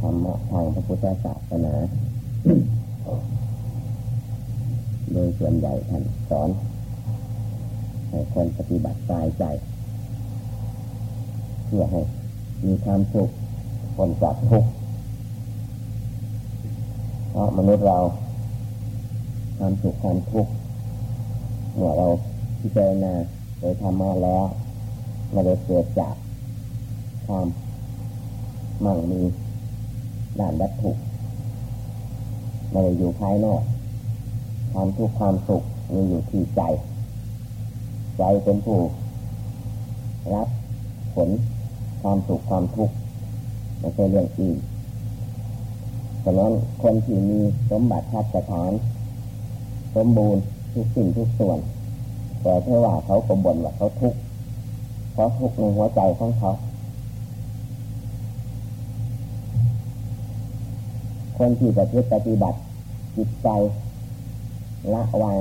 ธรรมะทางพระพุทธศาสนา โดยส่วนใหญ่ท่านสอนให้คนปฏิบัติกายใจ เพื่อให้มีความสุขคนจากทุกข์เพราะมนุษย์เราความสุขความทุกข์เมื่อเราพิจารณาโดยธรรมะแล้วไม่ได้เกิดจากความมั่งมี ด้านวัตถุไม่ได้อยู่ภายนอก ความทุกข์ความสุขมีอยู่ที่ใจ ใจเป็นผู้รับผลความสุขความทุกข์ไม่ใช่เรื่องอื่นฉะนั้นคนที่มีสมบัติทัศฐาน สมบูรณ์ทุกสิ่งทุกส่วน แต่เท่าว่าเขาก็บ่นว่าเขาทุกข์เพราะทุกข์ในหัวใจของเขา คนที่จะปฏิบัติจิตใจละวาง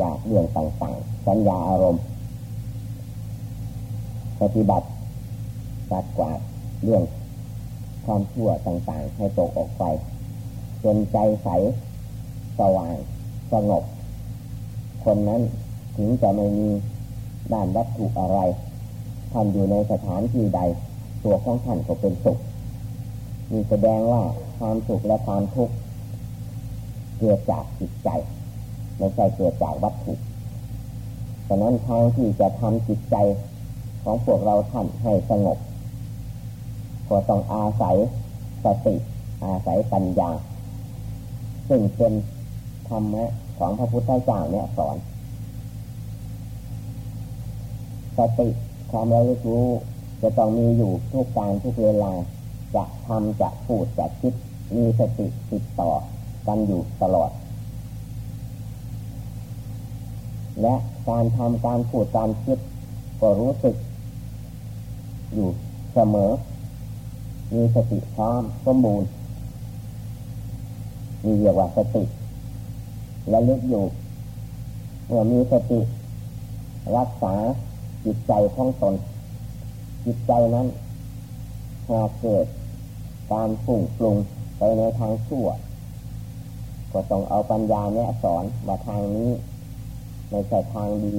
จากเรื่องต่างๆ สัญญาอารมณ์ ปฏิบัติตัดกวาดเรื่องความชั่วต่างๆ ให้ตกออกไปจนใจใสสว่างสงบ คนนั้นถึงจะไม่มีด้านวัตถุอะไรท่านอยู่ในสถานที่ใด ตัวของท่านก็เป็นสุข มีแสดงว่า ความสุขและความทุกข์เกิดจากจิตใจไม่ใช่เกิดจากวัตถุฉะนั้นทางที่จะทำจิตใจของพวกเราท่านให้สงบก็ต้องอาศัยสติอาศัยปัญญา ซึ่งเป็นธรรมะของพระพุทธเจ้าเนี่ยสอน สติความระลึกรู้จะต้องมีอยู่ทุกการทุกเวลาจะทำจะพูดจะคิด มีสติติดต่อกันอยู่ตลอด และการทำการพูดการคิดก็รู้สึก อยู่เสมอ มีสติพร้อมสมบูรณ์มีเรียกว่าสติและลึกอยู่เมื่อมีสติ รักษาจิตใจของตน จิตใจนั้นหากเกิดการฝุ่งปรุง ไปในทางชั่ว ก็ต้องเอาปัญญาเนี่ยสอนว่าทางนี้ไม่ใช่ทางดี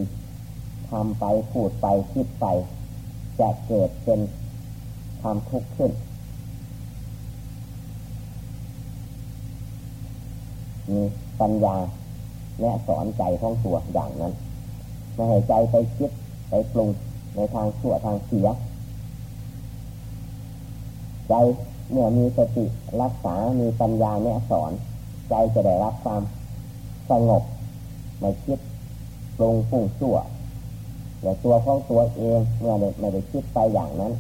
ทำไปพูดไปคิดไป จะเกิดเป็นความทุกข์ขึ้น มีปัญญาและสอนใจของตัวอย่างนั้นไม่ให้ใจไปคิดไปปรุงในทางชั่วทางเสีย ใจ เมื่อมีสติรักษา มีปัญญาเนี่ยสอน ใจจะได้รับความสงบไม่คิดปรุงฟุ้งชั่วแต่ตัวของตัวเองเมื่อไม่ได้คิดไปอย่างนั้น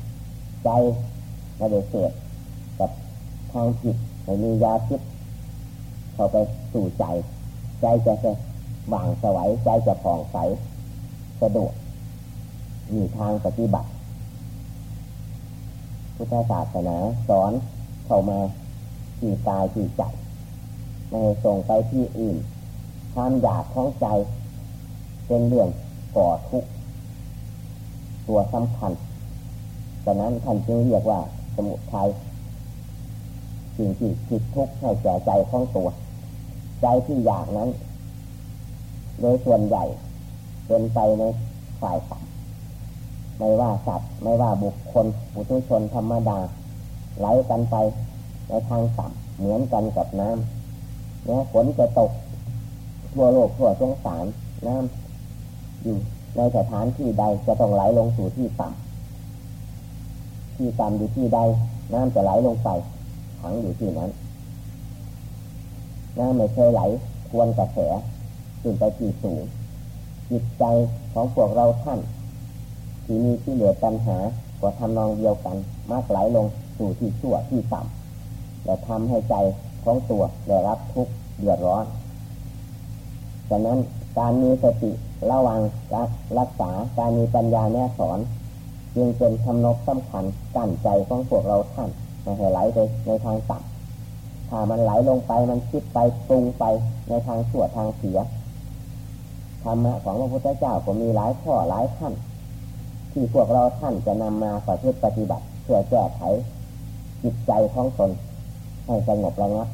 ใจไม่ได้เกิดกับทางจิตไม่มียาพิษเข้าไปสู่ใจ ใจจะจะว่างสวัยใจจะผ่องใสสะดวกมีทางปฏิบัติ พุทธศาสนาสอนเข้ามาที่กายที่ใจไม่ส่งไปที่อื่นความอยากของใจ เป็นเรื่องก่อทุกข์ตัวสำคัญดังนั้นท่านจึงเรียกว่าสมุทัยสิ่งที่คิดทุกข์ให้แก่ใจของตัว ใจที่อยากนั้น โดยส่วนใหญ่เป็นไปในฝ่ายต่ำ ไม่ว่าสัตว์ไม่ว่าบุคคลปุถุชนธรรมดา ไหลกันไปในทางต่ำเหมือนกันกับน้ำเนี่ยฝนจะตกทั่วโลกทั่วสงสารน้ำอยู่ในสถานที่ใดจะต้องไหลลงสู่ที่ต่ำที่ต่ำอยู่ที่ใดน้ำจะไหลลงไปขังอยู่ที่นั้นน้ำไม่เคยไหลควรกระแสขึ้นไปที่สูงจิตใจของพวกเราท่าน ที่มีที่เหลือปัญหาก็ทำนองเดียวกันมากไหลลงสู่ที่ชั่วที่ต่ำและทำให้ใจของตัวได้รับทุกข์เดือดร้อนฉะนั้นการมีสติระวังการรักษาการมีปัญญาแนสอนจึงเป็นคำนกสำคัญกั้นใจของพวกเราท่านไม่ให้ไหลไปในทางต่ำถ้ามันไหลลงไปมันคิดไปปรุงไปในทางชั่วทางเสียธรรมะของพระพุทธเจ้าก็มีหลายข้อหลายขั้น ที่พวกเราท่านจะนำมาประพฤติปฏิบัติเพื่อแก้ไขจิตใจของตนให้สงบระงับ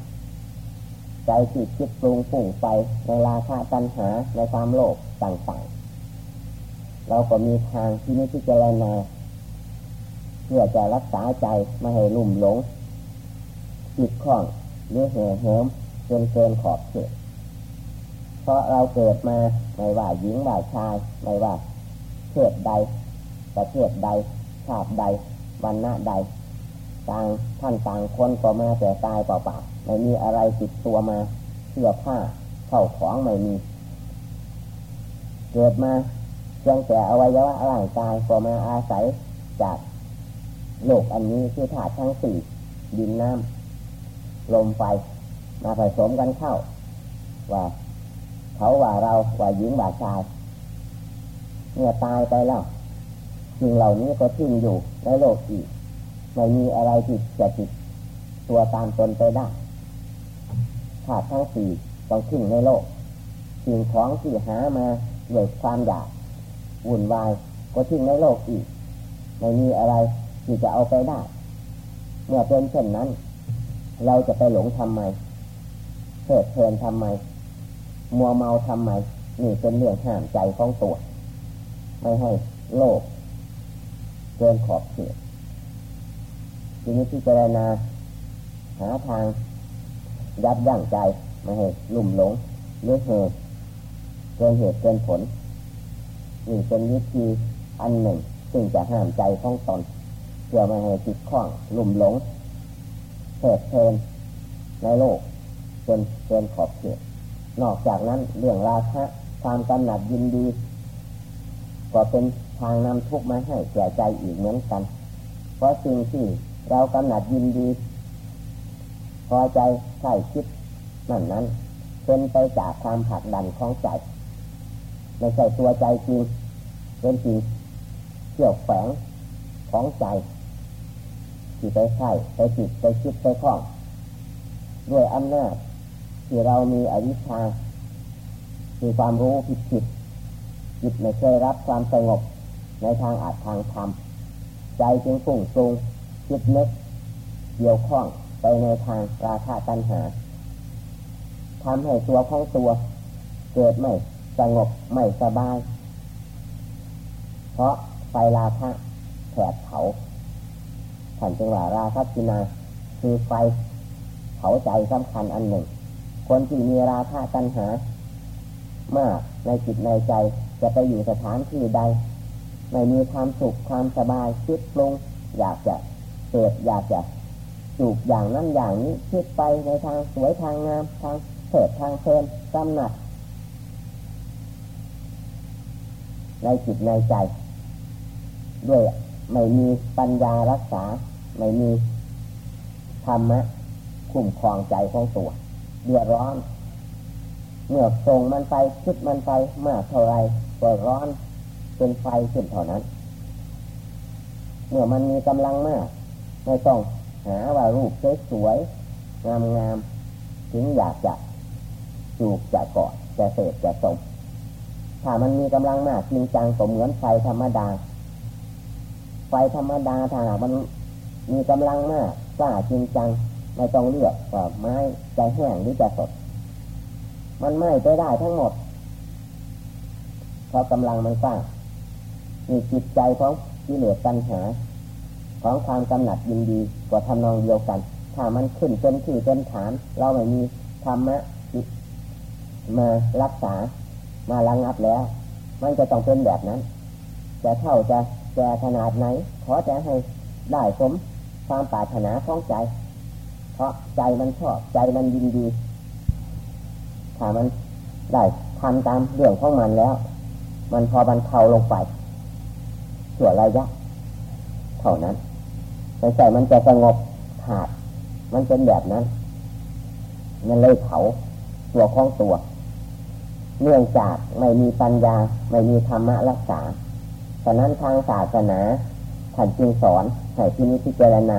ใจจิตคิดปรุงปุ่งไปในราคาตัณหาในความโลภต่างๆ เราก็มีทางที่นี้ที่จะรณาเพื่อจะรักษาใจไม่ให้ลุ่มหลงจิตคล้องหรือเห่อเหิมจนเกินขอบเขตเพราะเราเกิดมาไม่ว่าหญิงว่าชายไม่ว่าเพศใด ประเทศใด ชาติใดวันณะใด ต่างท่านต่างคนก็มาแต่ตายเปล่าๆไม่มีอะไรติดตัวมาเสื้อผ้าเข้าของไม่มี เกิดมาเพียงแต่อวัยวะร่างกายก็มาอาศัยจากโลกอันนี้คือธาตุทั้งสี่ดินน้ำลมไฟมาผสมกันเข้า ว่า เขาว่าเราว่าหญิงว่าชายเมื่อตายไปแล้ว สิ่งเหล่านี้ก็ทิ้งอยู่ในโลกอีกไม่มีอะไรที่จะติดตัวตามตนไปได้ธาตุทั้งสี่ต้องทิ้งในโลกสิ่งของที่หามาด้วยความอยากวุ่นวายก็ทิ้งในโลกอีกไม่มีอะไรที่จะเอาไปได้ เมื่อเป็นเช่นนั้น เราจะไปหลงทำไมเพลิดเพลินทำไม มัวเมาทำไมนี่เป็นเรื่องห้ามใจของตัว ไม่ให้โลก เกินขอบเขตทีนี้ที่เจรณาหาทางยับยั้งใจไม่ให้ลุ่มหลงหรือเหตุเกินเหตุเกินผลนี่เป็นวิธีอันหนึ่ง ซึ่งจะห้ามใจของตนเพื่อไม่ให้ติดข้องลุ่มหลงเพลิดเพลินในโลกจนเกินขอบเขตนอกจากนั้นเรื่องราคะความกำหนัดยินดี ก็เป็น ทางนำทุกข์มาให้แก่ใจอีกเหมือนกัน เพราะสิ่งที่เรากำหนัดยินดี พอใจใช่คิดนั่นนั้นเป็นไปจากความผักดันของใจไม่ใช่ตัวใจจริงเป็นจริงเกี่ยวแฝงของใจที่ไปใช่ไปจิตไปคิดไปคล้อง ด้วยอำนาจที่เรามีอวิชชามีความรู้ผิดผิดจิตไม่เคยรับความสงบ ในทางอาจทางธรรมใจจึงฟุ้งซ่งคิดนึกเกี่ยวข้องไปในทางราคะตัณหาทำให้ตัวของตัว เกิดไม่สงบไม่สบาย เพราะไฟราคะแผดเผาขันจังหวะราคะกินาคือไฟเผาใจสำคัญอันหนึ่ง คนที่มีราคะตัณหามากในจิตในใจจะไปอยู่สถานที่ใด ไม่มีความสุขความสบายคิดปรุงอยากจะเกิดอยากจะจูบอย่างนั้นอย่างนี้คิดไปในทางสวยทางงามทางเถิดทางเพลินกำหนัดในจิตในใจ ด้วยไม่มีปัญญารักษา ไม่มีธรรมะคุ้มครองใจของตัวเดือดร้อน เมื่อส่งมันไปคิดมันไปมากเท่าไรก็ร้อน เป็นไฟขึ้นเท่านั้น เมื่อมันมีกำลังมากไม่ต้องหาว่ารูปสวยๆงามถึงอยากจะจูบจะกาะจะเสพจะสมถ้ามันมีกำลังมากจริงจังก็เหมือนไฟธรรมดา ไฟธรรมดาถ้ามันมีกำลังมากกล้าจริงจังไม่ต้องเลือกว่าไม้จะแห้งหรือจะสด มันไหม้ไปได้ทั้งหมดเพราะกำลังมันกล้า มีจิตใจของที่เหลือตัณหา ของความกำหนัดยินดีกว่าทำนองเดียวกัน ถ้ามันขึ้นเป็นที่เป็นฐาน เราไม่มีธรรมะมารักษามาระงับแล้ว มันจะต้องเป็นแบบนั้น จะเท่าจะแก่ขนาดไหน ขอจะให้ได้สมความปรารถนาของใจ เพราะใจมันชอบใจมันยินดี ถ้ามันได้ทำตามเรื่องของมันแล้ว มันพอบันเทาลงไป ส่วระยะ เท่านั้นไม่ใช่มันจะสงบขาด มันเป็นแบบนั้น มันเลยเผาตัวของตัวเนื่องจากไม่มีปัญญา ไม่มีธรรมะรักษาฉะนั้นทางศาสนาท่านจึงสอนให้ที่นี้พิจารณา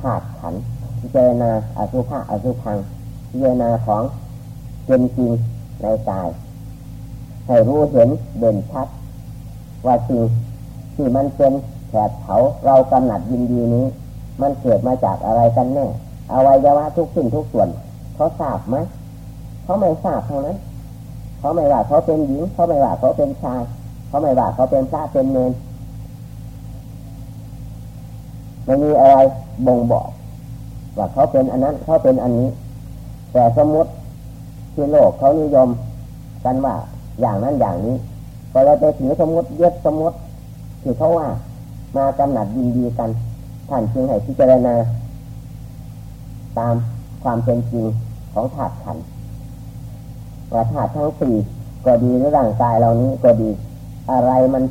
ธาตุขันพิจารณาอสุภะอสุพังพิจารณาของเป็นจริงในกายให้รู้เห็นเด่นชัด ว่าสิ่ง ที่มันเป็นแผดเผาเรากำหนัดยินดีนี้ มันเกิดมาจากอะไรกันแน่อวัยวะทุกสิ่งทุกส่วนเขาทราบไหมเขาไม่ทราบเท่านั้นเขาไม่ว่าเขาเป็นหญิงเขาไม่ว่าเขาเป็นชายเขาไม่ว่าเขาเป็นพระเป็นเนรไม่มีอะไรบ่งบอก ว่าเขาเป็นอันนั้นเขาเป็นอันนี้ แต่สมมติที่โลกเขานิยมกันว่าอย่างนั้นอย่างนี้พอเราไปถือสมมติยึดสมมติ ที่เขาว่ามากำหนัดยินดีกันท่านจึงให้พิจารณาตามความเป็นจริงของธาตุขันว่าธาตุทั้งสี่ก็ดีหรือร่างกายเรานี้ก็ดี อะไรมัน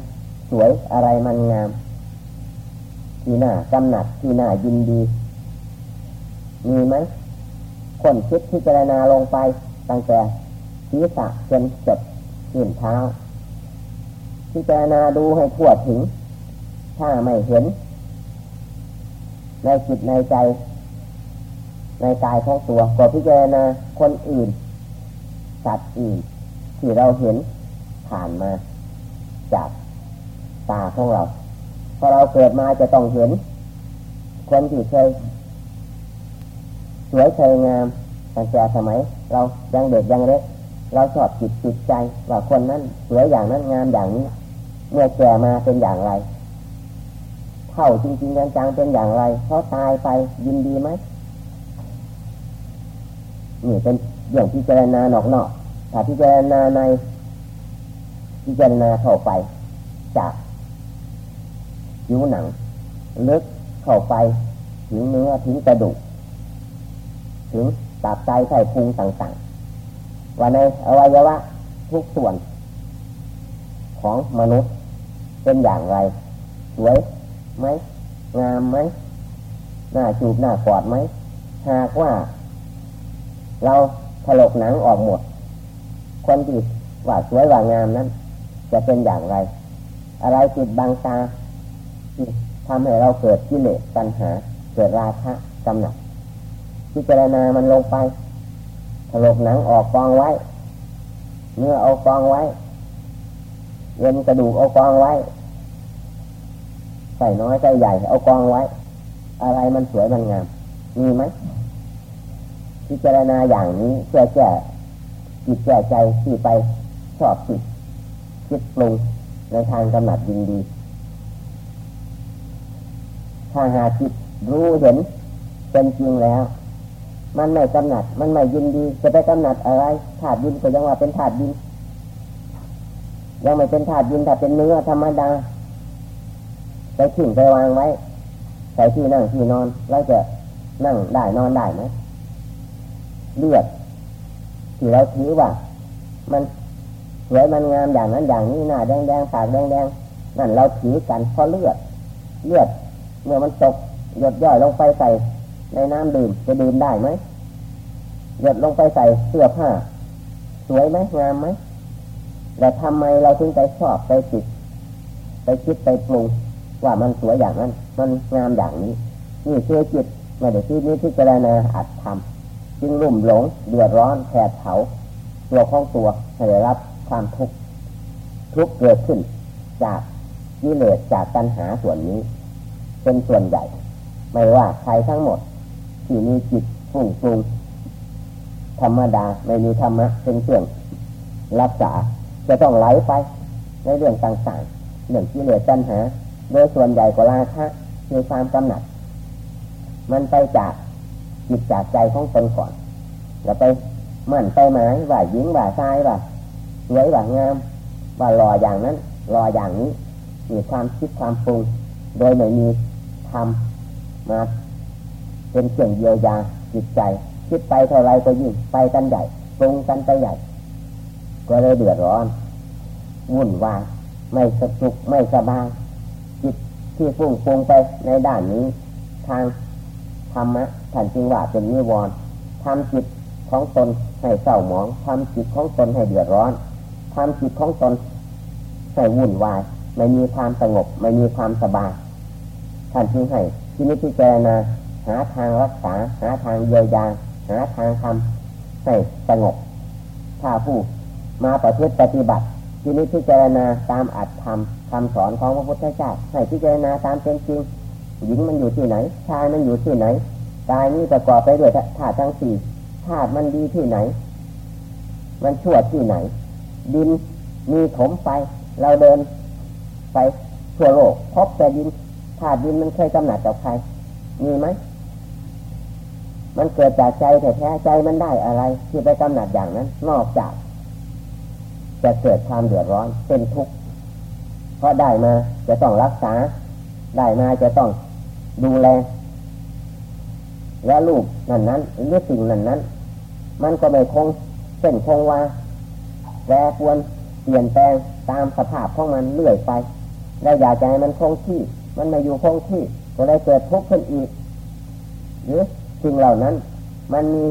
สวยอะไรมันงาม ที่หน้ากำหนัดที่หน้ายินดี มีไหมคนคิดพิจารณาลงไปตั้งแต่ศีรษะจนจดขึ้นเท้า พิจารณาดูให้ทั่วถึง ถ้าไม่เห็น ในจิตในใจ ในกายของตัวก็พิจารณาคนอื่น สัตว์อื่น ที่เราเห็นผ่านมาจากตาของเราพอเราเกิดมาจะต้องเห็น คนที่เคยสวยเคยงามตั้งแต่สมัย เรายังเด็กยังเล็กเราชอบจิตจิตใจว่าคนนั้นสวยอย่างนั้นงามอย่างนี้ เมื่อแก่มาเป็นอย่างไรเท่าจริงๆจังๆเป็นอย่างไรเขาตายไปยินดีไหมนี่เป็นเรื่องพิจารณานอกๆถ้าพิจารณาในพิจารณาเข้าไป จากผิวหนังลึกเข้าไปถึงเนื้อถึงกระดูกถึงตับไตไส้พุงต่างๆว่าในอวัยวะทุกส่วนของมนุษย์ เป็นอย่างไร สวยไหมงามไหมหน้าจูบหน้ากอดไหมหากว่า เราถลกหนังออกหมด คนที่ว่าสวยว่างามนั้น จะเป็นอย่างไร อะไรติดบางตาทำให้เราเกิดกิเลสปัญหา เกิดราคะกำหนัดพิจารณามันลงไปถลกหนังออกกองไว้ เนื้อเอากองไว้ เย็นกระดูกเอากองไว้ใส่น้อยใส่ใหญ่ เอากองไว้ อะไรมันสวยมันงาม มีไหมพิจารณาอย่างนี้เพื่อแก้จิตแก้ใจที่ไปชอบจิตคิดปรุงในทางกำหนัดยินดี ถ้าหาจิตรู้เห็นเป็นจริงแล้ว มันไม่กำหนัด มันไม่ยินดี จะไปกำหนัดอะไร ถาดดินก็ยังว่าเป็นถาดดิน ยังไม่เป็นถาดดินถ้าเป็นเนื้อธรรมดาไปถึงไปวางไว้ใส่ที่นั่งที่นอนเราจะนั่งได้นอนได้ไหมเลือดที่เราถือว่า มันสวยมันงามอย่างนั้นอย่างนี้หน้าแดงแดงปากแดงแดงนั่นเราถือกันเพราะเลือด เลือด เมื่อมันตกหยดย่อยลงไปใส่ในน้ำดื่มจะดื่มได้ไหมหยดลงไปใส่เสื้อผ้า สวยไหมงามไหม แต่ทำไมเราถึงไปชอบไปติดไปคิดไปปรุงว่ามันสวยอย่างนั้น มันงามอย่างนี้ นี่คือจิตไม่ได้ที่นี้ที่เจรณาอัดทำจึงรุ่มหลงเดือดร้อนแผดเผาตัวของตัวให้ได้รับความทุกข์ทุกข์เกิดขึ้น จากกิเลสจากตัณหาส่วนนี้ เป็นส่วนใหญ่ ไม่ว่าใครทั้งหมด ที่มีจิตฟุ้งฟุ้งธรรมดาไม่มีธรรมะเป็นเครื่องรักษา จะต้องไหลไปในเรื่องต่างๆเรื่องกิเหลสตัณหา โดยส่วนใหญ่ก็ราคะคือความกำหนัด มันไปจากจิตจากใจของตนก่อนแล้วไปมั่นไปหมายว่าหญิงว่าชายว่าสวยว่างาม ว่าหล่ออย่างนั้นหล่ออย่างนี้มีความคิดความปรุง โดยไม่มีทำมาเป็นเครื่องเยียวยาจิตใจ คิดไปเท่าไรก็ยิ่งไปกันใหญ่ปรุงกันไปใหญ่ ก็เลยเดือดร้อนวุ่นวายไม่สนุกไม่สบายจิตที่ฟุ้งฟงไปในด้านนี้ ทางธรรมะท่านจึงว่าเป็นนิวรณ์ทำจิตของตนให้เศร้าหมองทำจิตของตนให้เดือดร้อนทำจิตของตนให้วุ่นวายไม่มีความสงบ ไม่มีความสบายท่านจึงให้ที่นิพพานาหาทางรักษา หาทางเยียวยาหาทางทำให้สงบถ้าผู้ มาประพฤติปฏิบัติที่นิพพานาตามอัตธรรมคำสอนของพระพุทธเจ้าให้พิจารณาตามเป็นจริงหญิงมันอยู่ที่ไหน ชายมันอยู่ที่ไหนกายนี้ประกอบไปด้วยธาตุทั้งสี่ธาตุมันดีที่ไหน มันชั่วที่ไหน ดินมีถมไป เราเดินไปทั่วโลกพบแต่ดินธาตุดินมันเคยกำหนัดกับใคร มีไหมมันเกิดจากใจแต่แท้ใจมันได้อะไร ที่ไปกำหนัดอย่างนั้น นอกจาก จะเกิดความเดือดร้อนเป็นทุกข์เพราะได้มาจะต้องรักษา ได้มาจะต้องดูแล และลูกนั่นนั้นหรือสิ่งนั้นนั้น มันก็ไม่คงเส้นคงวาแปรปวนเปลี่ยนแปลงตามสภาพของมันเรื่อยไปเราอยากจะให้มันคงที่ มันมาอยู่คงที่ก็ได้เกิดทุกข์ขึ้นอีก หรือสิ่งเหล่านั้น มันมี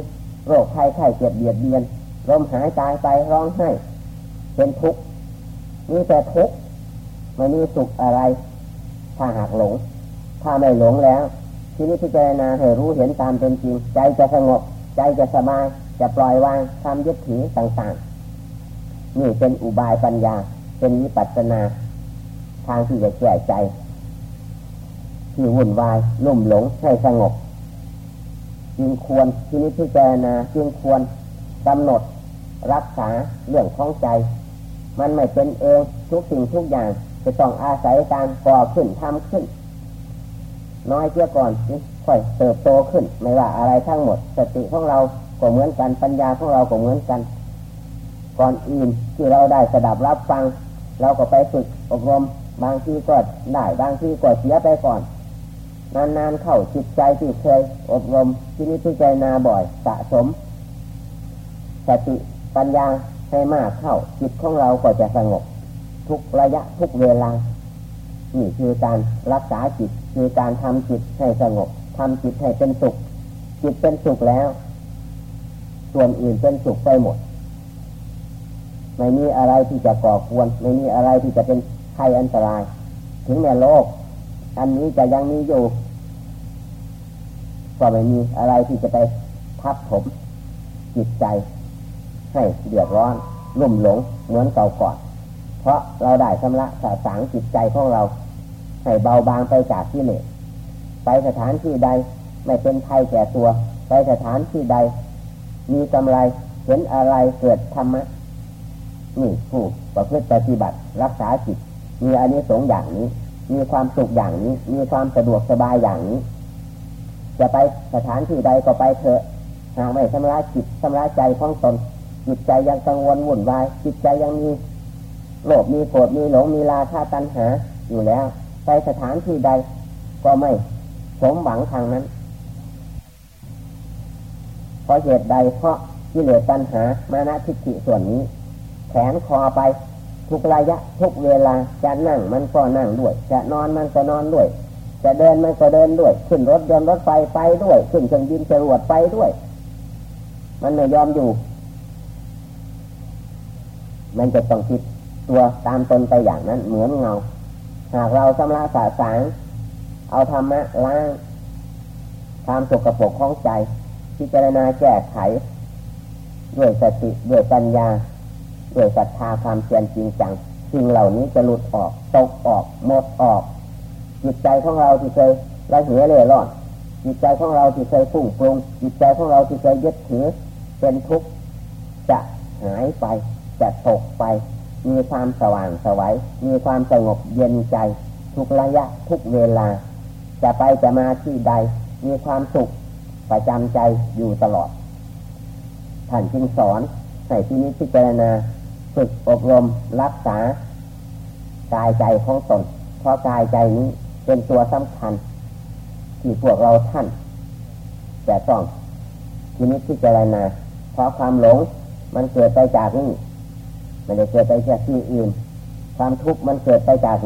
โรคภัยไข้เจ็บเบียดเบียนลมหายใจไปร้องไห้ เป็นทุกข์มีแต่ทุกข์ไม่มีสุขอะไร ถ้าหากหลง ถ้าไม่หลงแล้ว ทีนี้พิจารณาให้รู้เห็นตามเป็นจริง ใจจะสงบ ใจจะสบาย จะปล่อยวางทำยึดถือต่างๆ นี่เป็นอุบายปัญญา เป็นวิปัสสนา ทางที่จะแก้ใจ ที่วุ่นวายลุ่มหลงให้สงบ จึงควรทีนี้พิจารณาจึงควรกำหนดรักษาเรื่องของใจ มันไม่เป็นเองทุกสิ่งทุกอย่างจะต้องอาศัยการก่อขึ้นทำขึ้น น้อยเสียก่อนค่อยเติบโตขึ้น ไม่ว่าอะไรทั้งหมด สติของเราก็เหมือนกันปัญญาของเราก็เหมือนกัน ก่อนอื่นที่เราได้สดับรับฟัง เราก็ไปฝึกอบรมบางทีก็ได้บางทีก็เสียไปก่อน นานๆเข้าจิตใจที่เคยอบรมที่นี้พิจารณาบ่อยสะสมสติปัญญา ให้มากเข้าจิตของเราก็จะสงบ ทุกระยะทุกเวลา นี่คือการรักษาจิตคือการทำจิตให้สงบทำจิตให้เป็นสุข จิตเป็นสุขแล้ว ส่วนอื่นเป็นสุขไปหมด ไม่มีอะไรที่จะก่อกวน ไม่มีอะไรที่จะเป็นภัยอันตราย ถึงแม้โลก อันนี้จะยังมีอยู่ก็ไม่มีอะไรที่จะไปทับถมจิตใจ ให้เดือดร้อนรุ่มหลงเหมือนเก่าก่อน เพราะเราได้ชำระสาสางจิตใจของเรา ให้เบาบางไปจากที่เหนไปสถานที่ใดไม่เป็นภัยแก่ตัว ไปสถานที่ใด มีกำไรเห็นอะไรเกิดธรรมะนี่ผู้ประพฤติปฏิบัติรักษาจิต มีอันนี้สงอย่างนี้ มีความสุขอย่างนี้ มีความสะดวกสบายอย่างนี้ จะไปสถานที่ใดก็ไปเถอะหากไม่ชำระจิตชำระใจของตน จิตใจยังกังวลวุ่นวาย จิตใจยังมีโลภมีโกรธมีหลงมีราคะตัณหาอยู่แล้ว ไปสถานที่ใด ก็ไม่สมหวังทางนั้นเพราะเหตุใดเพราะกิเลสตัณหามานะทิฏฐิส่วนนี้ แขนคอไปทุกระยะทุกเวลาจะนั่งมันก็นั่งด้วย จะนอนมันก็นอนด้วย จะเดินมันก็เดินด้วย ขึ้นรถยนต์รถไฟไปด้วย ขึ้นเครื่องบินจรวดไปด้วย มันไม่ยอมอยู่ มันจะต้องคิดตัวตามตนไปอย่างนั้น เหมือนเงา หากเราชำระสาสางเอาธรรมะล้างความสกปรกของใจ พิจารณาแก้ไข ด้วยสติด้วยปัญญา ด้วยศรัทธาความเพียรจริงจังสิ่งเหล่านี้จะหลุดออกตกออกหมดออก จิตใจของเราที่เคยละเหยเล่ร่อนจิตใจของเราที่เคยฟุ้งปรุงจิตใจของเราที่เคยยึดถือเป็นทุกข์จะหายไป จะตกไป มีความสว่างสวัยมีความสงบเย็นใจ ทุกระยะทุกเวลา จะไปจะมาที่ใด มีความสุขประจำใจอยู่ตลอด ท่านจึงสอนให้ที่นี้พิจารณาฝึกอบรมรักษา กายใจของตนเพราะกายใจนี้เป็นตัวสำคัญ ที่พวกเราท่านจะต้องที่นี้พิจารณาเพราะความหลงมันเกิดไปจากนี้ ไม่ได้เกิดไปจากที่อื่น ความทุกข์มันเกิดไปจาก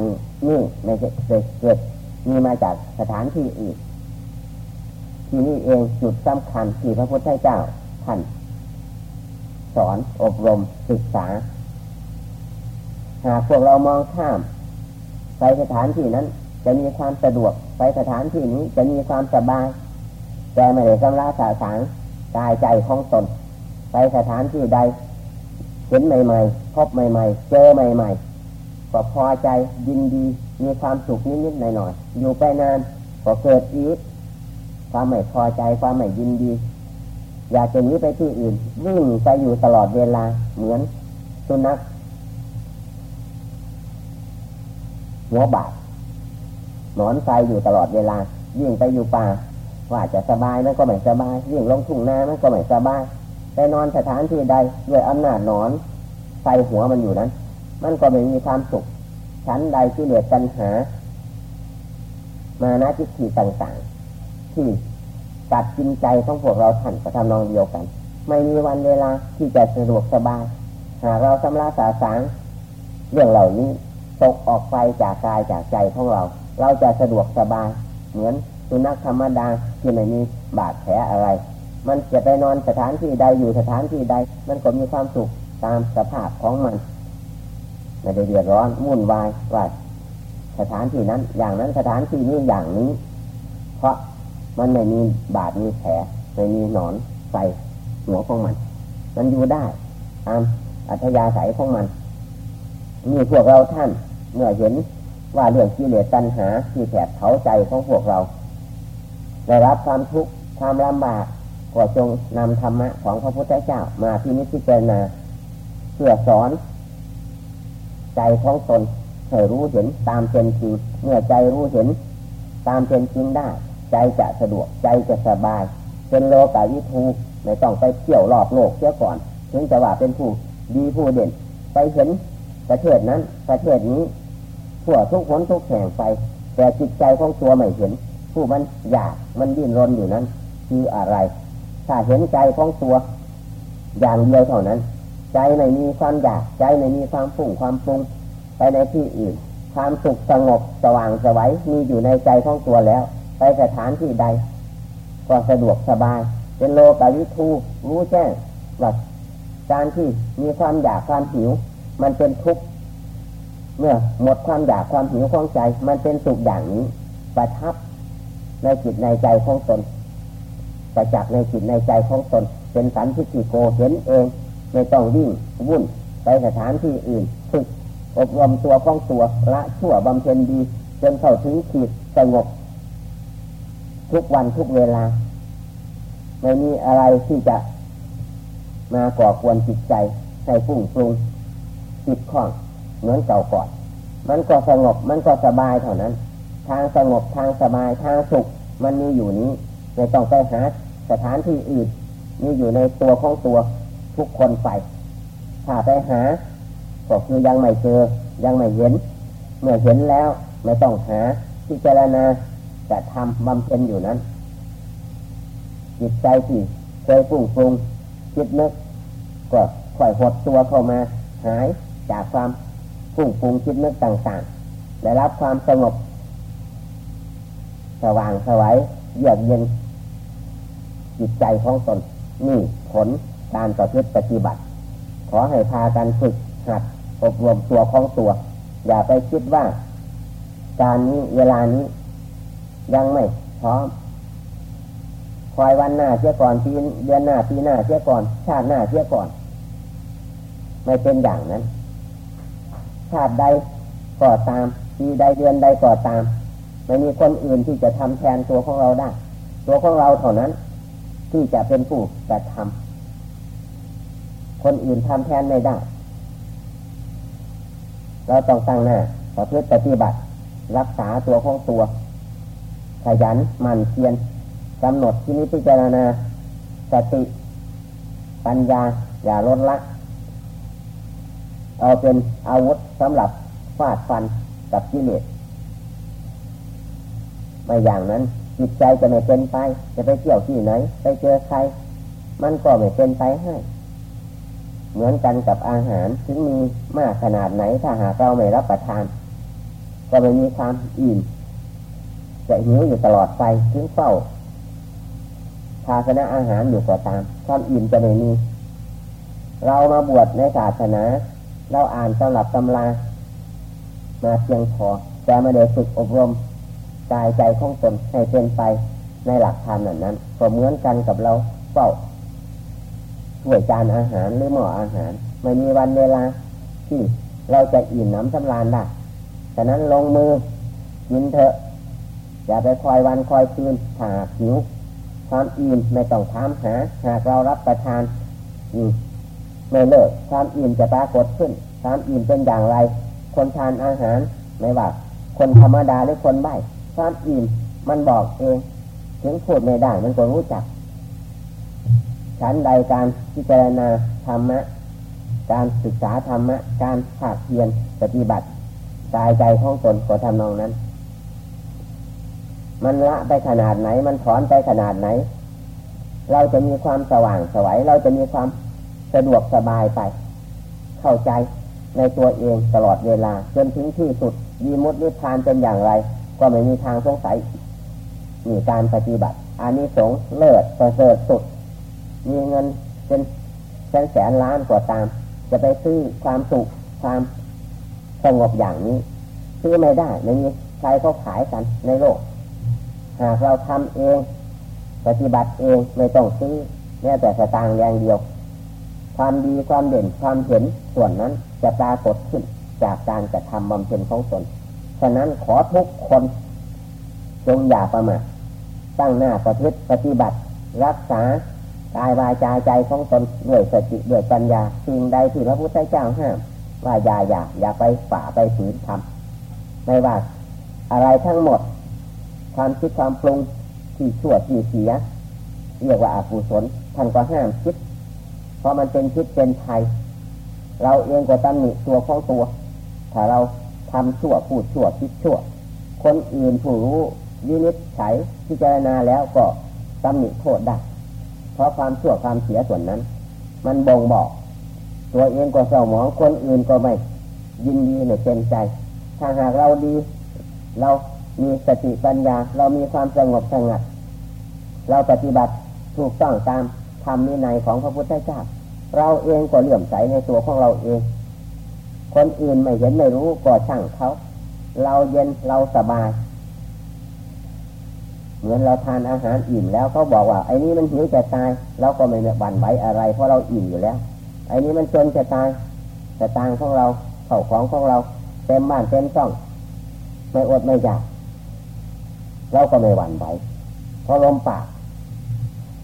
นี่ไม่ใช่เกิดมีมาจากสถานที่อื่น ที่นี่เองจุดสำคัญที่พระพุทธเจ้าท่านสอนอบรมศึกษา หากพวกเรามองข้าม ไปสถานที่นั้น จะมีความสะดวกไปสถานที่นี้จะมีความสบายแต่ไม่ได้สำราสาสางกายใจของตนไปสถานที่ใดเห็นใหม่ๆ พบใหม่ ๆ เจอใหม่ ๆ ก็พอใจยินดี มีความสุขนิดๆหน่อยๆอยู่ไปนานก็เกิดอีกความไม่พอใจความไม่ยินดี อยากจะหนีไปที่อื่นวิ่งไปอยู่ตลอดเวลาเหมือนสุนัขหัวบาดหนอนไฟอยู่ตลอดเวลาวิ่งไปอยู่ป่าว่าจะสบายมันก็ไม่สบายวิ่งลงทุ่งนามันก็ไม่สบายไปนอนสถานที่ใดด้วยอำนาจหนอน ไฟหัวมันอยู่นั้น มันก็ไม่มีความสุขชั้นใดที่เหลือปัญหา มานะทิฏฐิต่างๆ ที่กัดกินใจของพวกเราท่านกระทำนองเดียวกัน ไม่มีวันเวลาที่จะสะดวกสบาย หากเราชำระสาสางเรื่องเหล่านี้ตกออกไปจากกายจากใจของเรา เราจะสะดวกสบาย เหมือนสุนัขธรรมดาที่ไม่มีบาดแผลอะไร มันจะไปนอนสถานที่ใดอยู่สถานที่ใด มันก็มีความสุข ตามสภาพของมันไม่ได้เดือดร้อนวุ่นวายว่าสถานที่นั้น อย่างนั้นสถานที่นี้อย่างนี้ เพราะมันไม่มีบาดมีแผลไม่มีหนอนใส่หัวของมัน มันอยู่ได้ตามอัธยาศัยของมันนี่พวกเราท่านเมื่อเห็นว่าเรื่องกิเลสตัณหาที่แผดเผาใจของพวกเราได้รับความทุกข์ความลำบากก็จงนำธรรมะของพระพุทธเจ้ามาที่นิพพานา พื่อสอนใจของตนให้รู้เห็นตามเป็นจริงเมื่อใจรู้เห็นตามเป็นจริงได้ ใจจะสะดวกใจจะสบาย เป็นโลกาวิทูไม่ต้องไปเที่ยวรอบโลกเสียก่อน ถึงจะว่าเป็นผู้ดีผู้เด่น ไปเห็นประเทศนั้นประเทศนี้ทั่วทุกคนทุกแห่งไป แต่จิตใจของตัวไม่เห็น ผู้มันอยากมันดิ้นรนอยู่นั้น คืออะไร ถ้าเห็นใจของตัว อย่างเดียวเท่านั้น ใจไม่มีความอยากใจไม่มีความฟุ้งความปรุงไปในที่อื่น ความสุขสงบสว่างสวัยมีอยู่ในใจของตัวแล้ว ไปสถานที่ใด ก็สะดวกสบาย เป็นโลกาวิทูรู้แจ้งว่าการที่มีความอยากความหิว มันเป็นทุกข์เมื่อหมดความอยากความหิวของใจ มันเป็นสุขอย่างนี้ ประทับในจิตในใจของตนประจักษ์ในจิตในใจของตน เป็นสันทิฏฐิโกเห็นเอง ไม่ต้องวิ่งวุ่นไปสถานที่อื่นฝึกอบรมตัวของตัวละชั่วบำเพ็ญดี จนเข้าถึงขีดสงบ ทุกวันทุกเวลา ไม่มีอะไรที่จะมาก่อกวนจิตใจให้ฟุ้งปรุงจิตข้องเหมือนเก่าก่อน มันก็สงบมันก็สบายเท่านั้น ทางสงบทางสบายทางสุข มันมีอยู่นี้ไม่ต้องไปหาสถานที่อื่นมีอยู่ในตัวของตัว ทุกคนไป ถ้าไปหา ก็คือยังไม่เจอ ยังไม่เห็น เมื่อเห็นแล้วไม่ต้องหาพิจารณาจะทำบำเพ็ญอยู่นั้น จิตใจที่เคยฟุ้งปรุงคิดนึกก็ค่อยหดตัวเข้ามา หายจากความฟุ้งปรุงคิดนึกต่างๆ ได้รับความสงบสว่างสวัยเยือกเย็นจิตใจของตนนี่ผล การประพฤติปฏิบัติ ขอให้พากันฝึกหัดอบรมตัวของตัว อย่าไปคิดว่า การนี้เวลานี้ ยังไม่พร้อมคอยวันหน้าเสียก่อนปีเดือนหน้าปีหน้าเสียก่อน ชาติหน้าเสียก่อน ไม่เป็นอย่างนั้น ชาติใดก็ตามปีใดเดือนใดก็ตามไม่มีคนอื่นที่จะทำแทนตัวของเราได้ ตัวของเราเท่านั้น ที่จะเป็นผู้จะทำ คนอื่นทำแทนไม่ได้ เราต้องตั้งหน้าประพฤติปฏิบัติ รักษาตัวของตัว ขยันหมั่นเพียรกำหนดที่นี้พิจารณาสติ ปัญญาอย่าลดละ เอาเป็นอาวุธสำหรับฟาดฟันกับกิเลสไม่อย่างนั้นจิตใจจะไม่เป็นไป จะไปเที่ยวที่ไหน ไปเจอใคร มันก็ไม่เป็นไปให้ เหมือนกันกับอาหารถึงมีมากขนาดไหนถ้าหากเราไม่รับประทาน ก็ไม่มีความอิ่มจะหิวอยู่ตลอดไปถึงเฝ้าภาชนะอาหารอยู่ก็ตามความอิ่มจะไม่มีเรามาบวชในศาสนา เราอ่านสำหรับตำรามาเพียงพอแต่ไม่ได้ฝึกอบรมกายใจของตนให้เป็นไปในหลักธรรมนั้นนั้นก็เหมือนกันกับเราเฝ้า ถ้วยจานอาหารหรือหม้ออาหาร ไม่มีวันเวลา ที่เราจะอิ่มน้ำสำราญได้ฉะนั้นลงมือกินเถอะ อย่าไปคอยวันคอยคืนถ้าหิวความอิ่มไม่ต้องถามหาหากเรารับประทานอืมไม่เลิกความอิ่มจะปรากฏขึ้นความอิ่มเป็นอย่างไร คนทานอาหารไม่ว่า คนธรรมดาหรือคนใบ้ความอิ่มมันบอกเองถึงพูดไม่ได้มันก็รู้จัก ชั้นใดการพิจารณาธรรมะ การศึกษาธรรมะ การภาคเพียรปฏิบัติกายใจของตนก็ทำนองนั้น มันละไปขนาดไหน มันถอนไปขนาดไหน เราจะมีความสว่างสวัยเราจะมีความสะดวกสบายไป เข้าใจในตัวเองตลอดเวลา จนถึงที่สุดยีมุดนิพพานเป็นอย่างไร ก็ไม่มีทางสงสัยมีการปฏิบัติอานิสงส์เลิศประเสริฐสุด มีเงินเป็นแสนแสนล้านกว่าตาม จะไปซื้อความสุขความสงบอย่างนี้ ซื้อไม่ได้ไม่มีใครเขาขายกันในโลก หากเราทำเอง ปฏิบัติเองไม่ต้องซื้อแม้แต่สตางค์อย่างเดียว ความดีความเด่นความเห็นส่วนนั้นจะปรากฏขึ้นจากการกระทำบำเพ็ญของตน ฉะนั้นขอทุกคนจงอย่าประมาทตั้งหน้าประพฤติปฏิบัติ รักษา กายวาจาใจของตนด้วยสติด้วยปัญญาสิ่งใดที่พระพุทธเจ้าห้ามว่าอย่าอย่าอย่าไปฝ่าไปฝืนทำไม่ว่าอะไรทั้งหมด ความคิดความปรุงที่ชั่วที่เสีย เรียกว่าอากุศลท่านก็ห้ามคิด เพราะมันเป็นคิดเป็นภัยเราเองก็ตำหนิตัวของตัว ถ้าเราทำชั่วพูดชั่วคิดชั่ว คนอื่นผู้รู้วินิจฉัยพิจารณาแล้วก็ตำหนิโทษได้ ราะความชั่วความเสียส่วนนั้น มันบ่งบอก ตัวเองก็เศร้าหมองคนอื่นก็ไม่ ยินดีไม่เต็มใจ ถ้าหากเราดี เรามีสติปัญญา เรามีความสงบสงัด เราปฏิบัติถูกต้องตามธรรมนินัยของพระพุทธเจ้า เราเองก็เลื่อมใสในตัวของเราเอง คนอื่นไม่เห็นไม่รู้ก็ช่างเขา เราเย็นเราสบาย เหมือนเราทานอาหารอิ่มแล้วเขาบอกว่าไอ้นี้มันหิวจะตายเราก็ไม่หวั่นไหวอะไร เพราะเราอิ่มอยู่แล้ว ไอ้นี้มันจนจะตายแต่ตางของเราเข่าของของเราเต็มบ้านเต็มช่องไม่อดไม่อยากเราก็ไม่หวั่นไหวพอลมปาก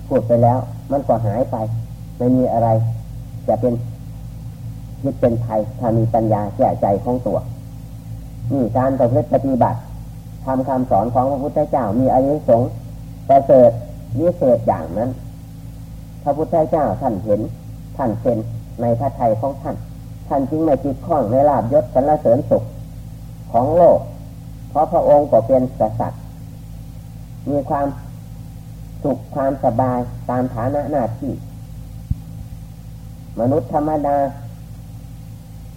พูดไปแล้ว มันก็หายไป ไม่มีอะไร จะเป็นคิดเป็นภัยถ้ามีปัญญาแก้ใจของตัวนี่การประพฤติปฏิบัติ ทำคำสอนของพระพุทธเจ้ามีอายุสงส์ประเสริฐวิเศษอย่างนั้น พระพุทธเจ้าท่านเห็น ท่านเป็นในพระทัยของท่าน ท่านจึงไม่ติดข้องในลาบยศสรรเสริญสุขของโลก เพราะพระองค์ก็เป็นกษัตริย์ มีความสุขความสบายตามฐานะหน้าที่ มนุษย์ธรรมดา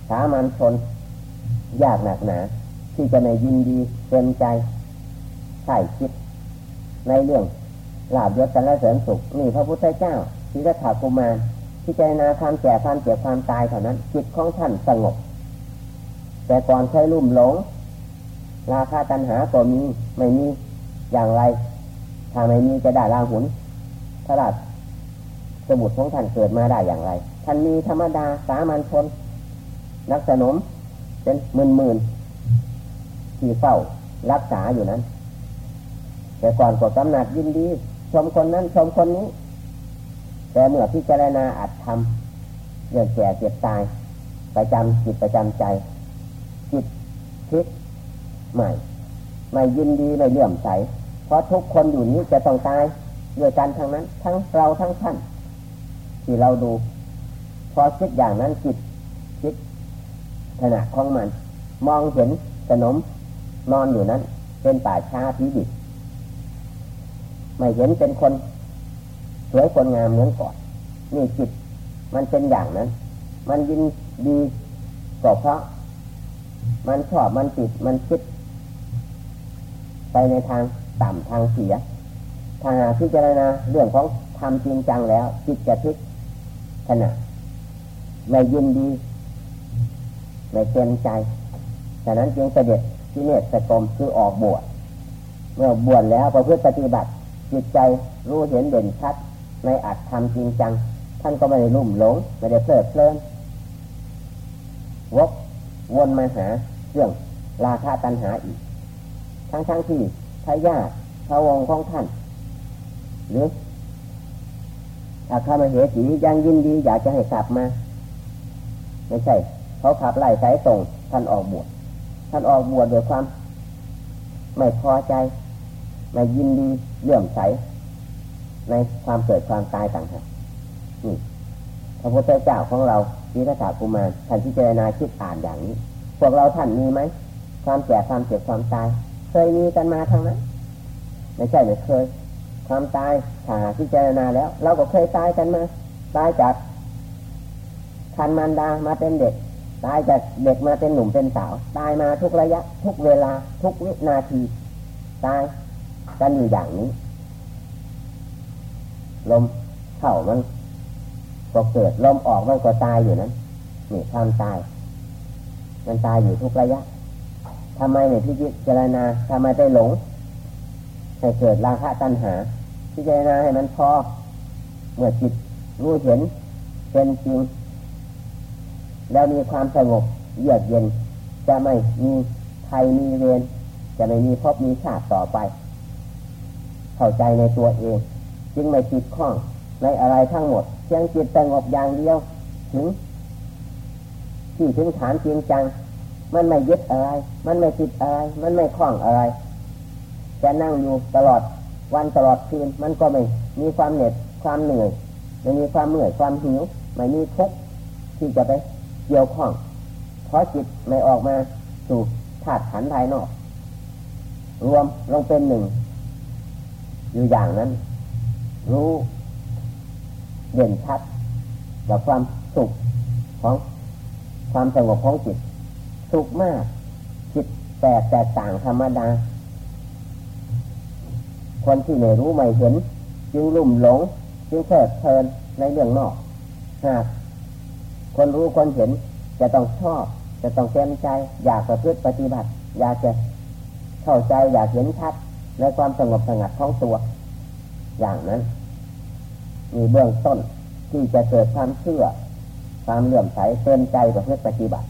สามัญชน ยากหนักหนา ที่จะในยินดีเต็มใจใส่คิด ในเรื่องลาบยศสรรเสริญสุขนี่พระพุทธเจ้าที่จะถากุมารพิจารณาความแก่ความเจ็บความตายเท่านั้น จิตของท่านสงบ แต่ก่อนเคยลุ่มหลง ราคาตัณหาก็มีไม่มีอย่างไร ถ้าไม่มีจะได้ลาหุนพระราชสมุดของท่านเกิดมาได้อย่างไร ท่านมีธรรมดาสามัญชน นักสนมเป็นหมื่นหมื่น ที่เฝ้ารักษาอยู่นั้น แต่ก่อนก็กำหนัดยินดี ชมคนนั้นชมคนนี้ แต่เมื่อพิจารณาอัดทำเรื่องแก่เจ็บตายประจำจิตประจำใจ จิตคิดใหม่ ไม่ยินดีไม่เลื่อมใส เพราะทุกคนอยู่นี้จะต้องตายด้วยกันทั้งนั้น ทั้งเราทั้งท่านที่เราดู พอคิดอย่างนั้นจิตคิดขณะของมัน มองเห็นขนม นอนอยู่นั้น เป็นป่าช้าผีดิบไม่เห็นเป็นคนสวยคนงามเหมือนก่อนนี่จิต มันเป็นอย่างนั้น มันยินดีก็เพราะ มันชอบมันติดมันคิด ไปในทางต่ำทางเสียถ้าหากพิจารณาเรื่องของทำจริงจังแล้วจิตจะพิกขณะไม่ยินดีไม่เต็มใจฉะนั้นจึงเสด็จ ที่เนตสกรมคือออกบวชเมื่อบวชแล้วประพฤติปฏิบัติ จิตใจรู้เห็นเด่นชัดในอัตทำจริงจัง ท่านก็ไม่ได้ลุ่มหลง ไม่ได้เพลิดเพลินวกวนมาหาเรื่องราคาตัณหาอีก ทั้งทั้งที่ทายาทพระวงของท่าน หรืออาคามาเหสียังยินดี อยากจะให้กลับมา ไม่ใช่ เขาขับไล่สายส่งท่านออกบวช ท่านออกบวชด้วยความ ไม่พอใจ ไม่ยินดีเลื่อมใส ในความเกิดความตายต่างหากนี่พระพุทธเจ้าของเราวิทยากุมารท่านที่เจรนาคิดอ่านอย่างนี้ พวกเราท่านมีไหม ความแก่ความเจ็บความตาย เคยมีกันมาทั้งนั้นไม่ใช่ไม่เคย ความตายถ้าหาพิจารณาแล้ว เราก็เคยตายกันมา ตายจากคันมันดามาเป็นเด็ก ตายจากเด็กมาเป็นหนุ่มเป็นสาว ตายมาทุกระยะ ทุกเวลาทุกวินาที ตายกันอยู่อย่างนี้ ลมเข้ามันก็เกิดลมออกมันก็ตายอยู่นั้นนี่ความตาย มันตายอยู่ทุกระยะทำไมเนี่ยพิจารณาทำไมได้หลงให้เกิดราคะตัณหา พิจารณาให้มันพอเมื่อจิตรู้เห็นเป็นจริง แล้วมีความสงบเยือกเย็น จะไม่มีใครมีเวรจะไม่มีพบมีชาติต่อไป เข้าใจในตัวเอง จึงไม่จิตข้องในอะไรทั้งหมดเพียงจิตสงบอย่างเดียวถึงที่ถึงฐานจริงจัง มันไม่ยึดอะไร มันไม่ติดอะไร มันไม่คล้องอะไรจะนั่งอยู่ตลอดวันตลอดคืน มันก็ไม่มีความเหน็ดความเหนื่อยไม่มีความเหนื่อยความหิวไม่มีทุกข์ที่จะไป เกี่ยวข้องเพราะจิตไม่ออกมาสู่ธาตุขันธ์ภายนอก รวมลงเป็นหนึ่ง อยู่อย่างนั้น รู้เด่นชัดกับความสุขของความสงบของจิต สุขมาก จิตแตกแตกต่างธรรมดา คนที่ไม่รู้ไม่เห็น จึงลุ่มหลง จึงเพลิดเพลินในเรื่องนอกหาก คนรู้คนเห็นจะต้องชอบ จะต้องเต็มใจ อยากประพฤติปฏิบัติ อยากจะเข้าใจอยากเห็นชัดในความสงบสงัดของตัว อย่างนั้น มีเบื้องต้นที่จะเกิดความเชื่อ ความเลื่อมใสเต็มใจประพฤติปฏิบัติ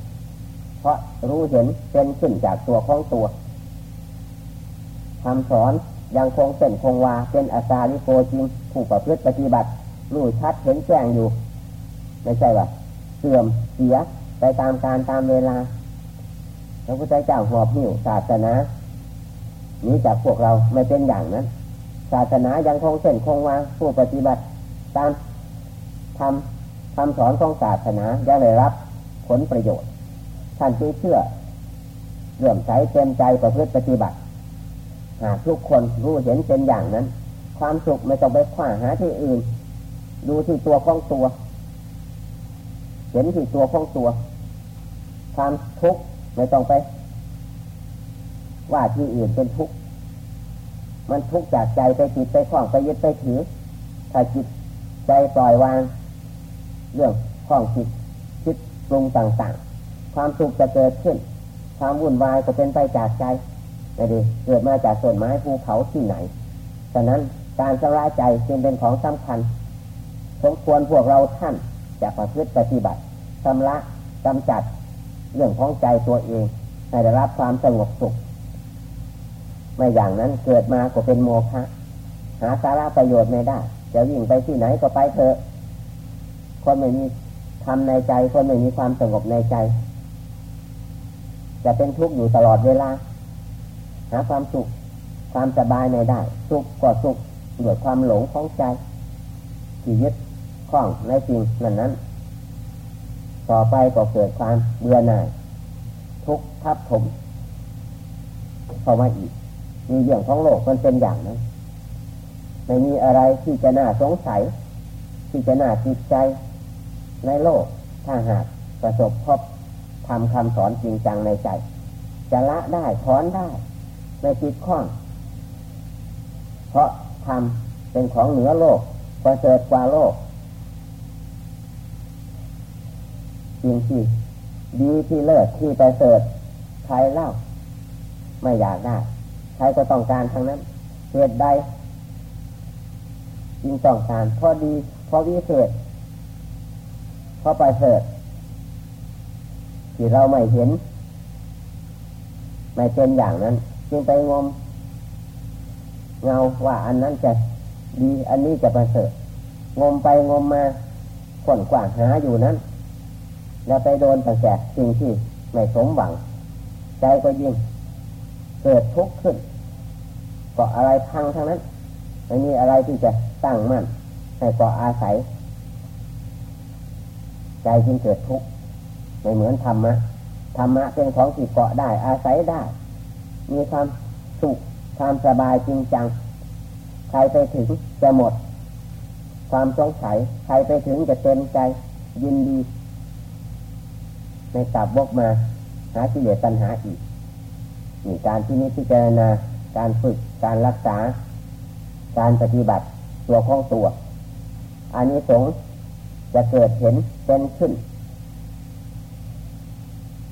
เพราะรู้เห็นเป็นขึ้นจากตัวของตัวคำสอนยังคงเส้นคงวาเป็นอาซาลิโกจริงผู้ประพฤติปฏิบัติ รู้ชัดเห็นแจ้งอยู่ ไม่ใช่ว่า เสื่อมเสียไปตามการตามเวลาพระพุทธเจ้าหอบหิ้วศาสนานี้จากพวกเราไม่เป็นอย่างนั้น ศาสนายังคงเส้นคงวาผู้ปฏิบัติตามทำคำสอนของศาสนายังได้รับผลประโยชน์ ท่านจึงเชื่อเลื่อมใสเต็มใจประพฤติปฏิบัติ หากทุกคนรู้เห็นเป็นอย่างนั้น ความสุขไม่ต้องไปขว้าหาที่อื่น ดูที่ตัวของตัว เห็นที่ตัวของตัวความทุกข์ไม่ต้องไป ว่าที่อื่นเป็นทุกข์มันทุกข์จากใจไปจิตไปคล้องไปยึดไปถือถ้าจิตใจปล่อยวาง เรื่องคล้องจิตคิดปรุงต่างๆ ความสุขจะเกิดขึ้น ความวุ่นวายจะเป็นไปจากใจไม่ดีเกิดมาจากต้นไม้ภูเขาที่ไหนฉะนั้นการชำระใจจึงเป็นของสำคัญสมควรพวกเราท่าน จะประพฤติปฏิบัติชำระกำจัดเรื่องของใจตัวเองให้ได้รับความสงบสุข ไม่อย่างนั้นเกิดมาก็เป็นโมฆะหาสาระประโยชน์ไม่ได้จะวิ่งไปที่ไหนก็ไปเถอะ คนไม่มีทำในใจ คนไม่มีความสงบในใจ จะเป็นทุกข์อยู่ตลอดเวลา หาความสุข ความสบายไม่ได้ สุขก็สุขด้วยความหลงของใจที่ยึด ข้องในสิ่งนั้นนั้นต่อไปก็เกิดความเบื่อหน่าย ทุกทับถมเข้ามาอีก มีเรื่องของโลกมันเป็นอย่างนั้นไม่มีอะไรที่จะน่าสงสัย ที่จะน่าจิตใจในโลก ถ้าหากประสบพบทำคำสอนจริงจังในใจ จะละได้ถอนได้ไม่ติดข้อง เพราะทำเป็นของเหนือโลกประเสริฐกว่าโลก จริงที่ดีที่เลิศที่ประเสริฐใครเล่า ไม่อยากได้ใครก็ต้องการทั้งนั้นเหตุใดจึงต้องการพอดีพอวิเศษพอประเสริฐที่เราไม่เห็น ไม่เป็นอย่างนั้น จึงไปงม เงาว่าอันนั้นจะดี อันนี้จะประเสริฐงมไปงมมาขนกว่างหาอยู่นั้น แล้วไปโดนตั้งแต่สิ่งที่ไม่สมหวัง ใจก็ยิ่งเกิดทุกข์ขึ้น ก็อะไรพังทั้งนั้นไม่มีอะไรที่จะตั้งมั่นให้ก็อาศัย ใจจึงเกิดทุกข์ไม่เหมือนธรรมะธรรมะเป็นของที่เกาะได้อาศัยได้ มีความสุขความสบายจริงจัง ใครไปถึงจะหมด ความสงสัย ใครไปถึงจะเต็มใจ ยินดี ในกลับวกมา หาที่เหลือปัญหาอีกนี่การที่นี้พิจารณาการฝึกการรักษา การปฏิบัติตัวของตัวอันนี้สงจะเกิดเห็นเป็นขึ้น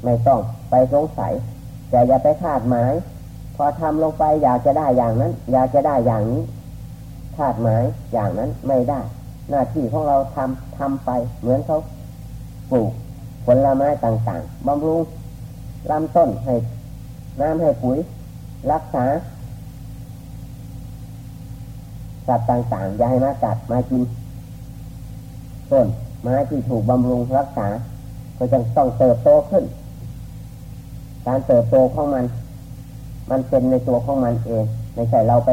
ไม่ต้องไปสงสัย แต่อย่าไปคาดหมาย พอทำลงไปอยากจะได้อย่างนั้น อยากจะได้อย่างนี้คาดหมายอย่างนั้นไม่ได้ หน้าที่ของเราทำทำไปเหมือนเขาปลูก ผลไม้ต่างๆบำรุงลำต้นให้น้ำให้ปุ๋ย รักษาสัตว์ต่างๆอย่าให้มากัดมากินต้นไม้ที่ถูกบำรุงรักษา ก็จะต้องเติบโตขึ้น การเติบโตของมัน มันเป็นในตัวของมันเองไม่ใช่เราไป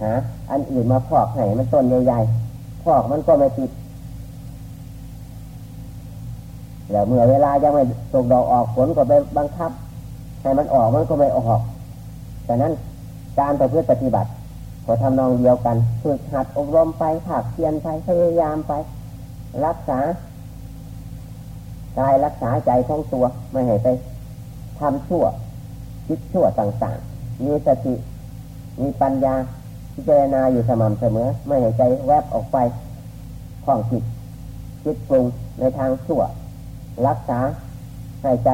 หาอันอื่นมาพอกให้มันต้นใหญ่ๆพอกมันก็ไม่ติด แล้วเมื่อเวลายังไม่ตกดอกออกผลก็ไปบังคับให้มันออกมันก็ไม่ออกแต่นั้นการประพฤติปฏิบัติก็ทำนองเดียวกันฝึกหัดอบรมไปผักเพียนไปพยายามไป รักษากายรักษาใจของตัวไม่ให้ไปทำชั่วคิดชั่วต่างๆ มีสติมีปัญญาพิจารณาอยู่สม่ำเสมอ ไม่ให้ใจแวบออกไปข้องจิตคิดปรุงในทางชั่ว รักษาให้ใจ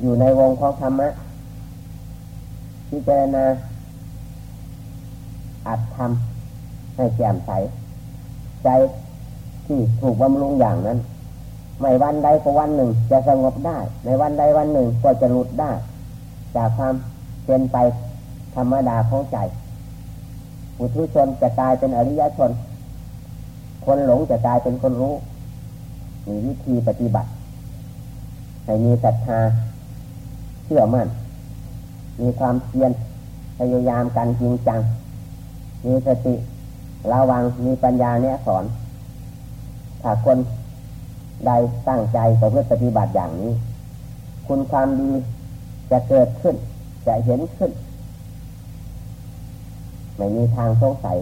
อยู่ในวงของธรรมะพิจารณาอัดทำให้แจ่มใส ใจที่ถูกบำรุงอย่างนั้น ไม่วันใดก็วันหนึ่ง จะสงบได้ ในวันใดวันหนึ่งก็จะหลุดได้ จากความเป็นไปธรรมดาของใจปุถุชนจะกลายเป็นอริยชน คนหลงจะกลายเป็นคนรู้มีวิธีปฏิบัติ ให้มีศรัทธาเชื่อมั่น มีความเพียรพยายามกันจริงจัง มีสติระวังมีปัญญาเนี่ยสอนถ้าคนใดตั้งใจต่อเพื่อปฏิบัติอย่างนี้ คุณความดีจะเกิดขึ้น จะเห็นขึ้น ไม่มีทางสงสัย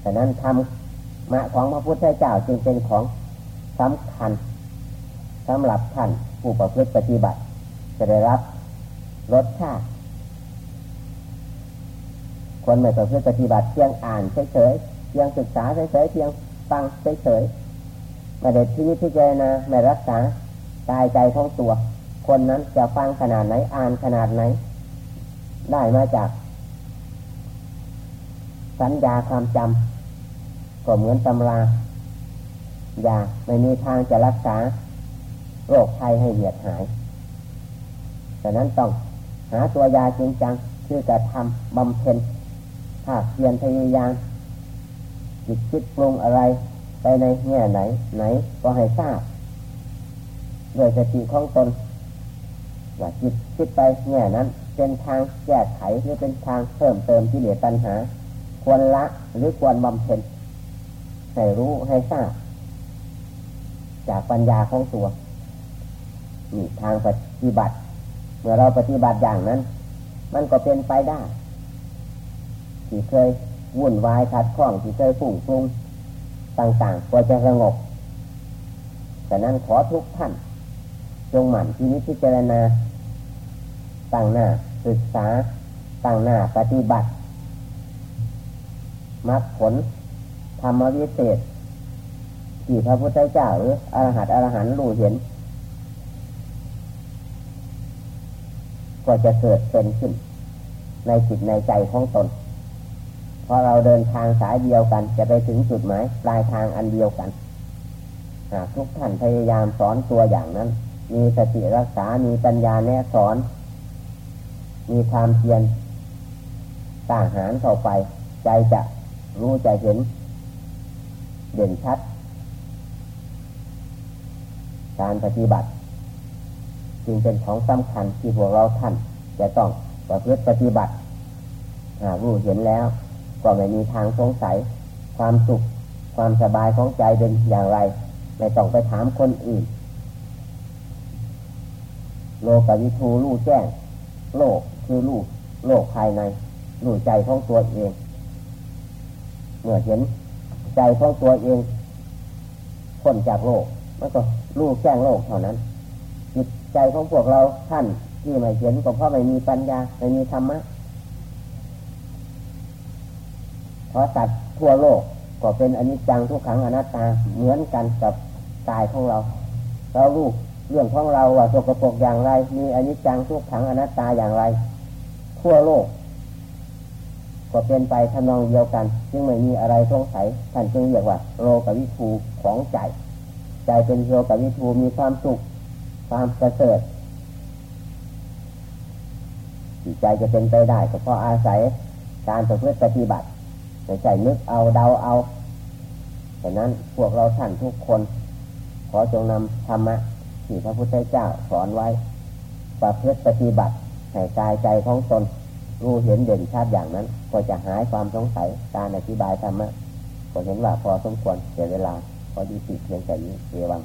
แต่นั้นทำมะของพระพุทธเจ้าจึงเป็นของสำคัญสำหรับท่าน ผู้ประพฤติปฏิบัติ จะได้รับรสชาติ คนไม่ประพฤติปฏิบัติเพียงอ่านเฉยๆเพียงศึกษาเฉยๆเพียงฟังเฉยๆไม่ได้ที่พิจารณาไม่รักษากายใจของตัว คนนั้นจะฟังขนาดไหนอ่านขนาดไหน ได้มาจาก สัญญาความจำก็เหมือนตำรายาไม่มีทางจะรักษา โรคภัยให้เหยียดหายดังนั้นต้องหาตัวยาจริงจังคือจะทำบำเพ็ญถ้าเพียรพยายามจิตคิดปรุงอะไรไปในแง่ไหน ไหนก็ให้ทราบโดยสติของตนว่าจิตคิดไปแง่นั้น เป็นทางแก้ไขหรือเป็นทางเพิ่มเติมที่เหลือปัญหา ควรละหรือควรบำเพ็ญให้รู้ให้ทราบ จากปัญญาของตัว นี่ทางปฏิบัติ เมื่อเราปฏิบัติอย่างนั้น มันก็เป็นไปได้ ที่เคยวุ่นวายขัดข้องที่เคยฝุ่งฟุ้งต่างๆก็จะสงบแต่นั้นขอทุกท่าน จงหมั่นที่นิพิจารณาตั้งหน้าศึกษาตั้งหน้าปฏิบัติมรรคผลธรรมวิเศษที่พระพุทธเจ้าหรืออรหัตอรหันต์รู้เห็น ก็จะเกิดเป็นขึ้น ในจิตในใจของตนเพราะเราเดินทางสายเดียวกัน จะไปถึงจุดหมายปลายทางอันเดียวกันหากทุกท่านพยายามสอนตัวอย่างนั้น มีสติรักษา มีปัญญาแนะสอน มีความเพียรต่างหารเข้าไป ใจจะรู้ใจเห็น เด่นชัด การปฏิบัติ จึงเป็นของสำคัญที่พวกเราท่านจะต้องประพฤติปฏิบัติหากรู้เห็นแล้ว ก็ไม่มีทางสงสัย ความสุข ความสบายของใจเป็นอย่างไร ไม่ต้องไปถามคนอื่น โลกวิทูรู้แจ้ง โลกคือรู้โลกภายในรู้ใจของตัวเอง เมื่อเห็นใจของตัวเองพ้นจากโลกมันก็รู้แจ้งโลกเท่านั้น ใจของพวกเราท่านที่ไม่เห็นก็เพราะไม่มีปัญญาไม่มีธรรมะเพราะสัตว์ทั่วโลกก็เป็นอนิจจังทุกขังอนัตตาเหมือนกันกับกายของเรา เรารู้เรื่องของเราว่าสกปรกอย่างไร มีอนิจจังทุกขังอนัตตาอย่างไร ทั่วโลก ก็เป็นไปทำนองเดียวกันจึงไม่มีอะไรสงสัยท่านจึงเรียกว่า โลกวิทูของใจ ใจเป็นโลกวิทูมีความสุข ความประเสริฐจิตใจจะเป็นไปได้ก็เพราะอาศัยการประพฤติปฏิบัติไม่ใช่นึกเอาเดาเอาฉะนั้นพวกเราท่านทุกคน ขอจงนำธรรมะที่พระพุทธเจ้าสอนไว้ ประพฤติปฏิบัติให้กายใจของตนรู้เห็นเด่นชัดอย่างนั้น ก็จะหายความสงสัยการอธิบายธรรมะก็เห็นว่าพอสมควรเสียเวลาพอดีสิเพียงแต่นี้เอวัง